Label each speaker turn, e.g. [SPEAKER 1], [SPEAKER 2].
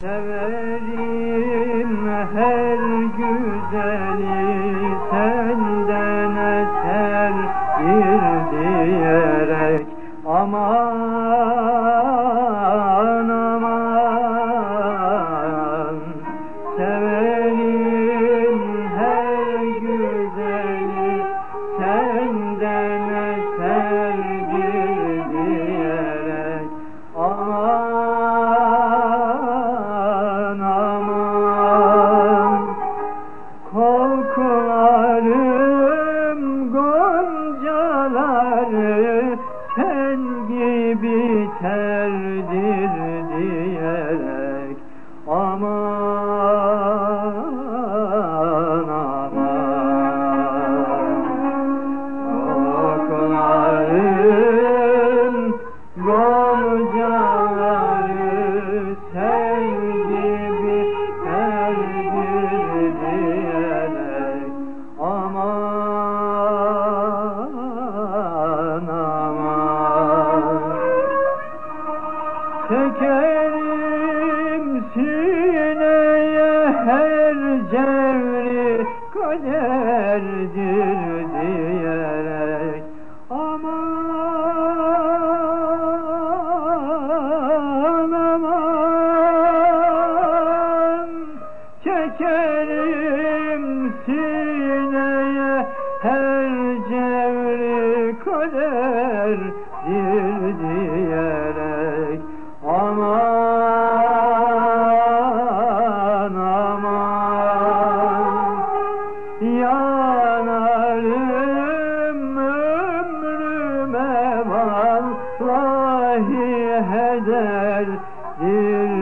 [SPEAKER 1] Severim her güzeli senden eser bir diyerek. Aman Kokularım goncaları sen gibi terdir diyerek aman aman. Kokularım goncaları Çekerim sineye her cevri kaderdir diyerek. Aman aman Çekerim sineye aman yanarım ömrüme vallahi heder diyerek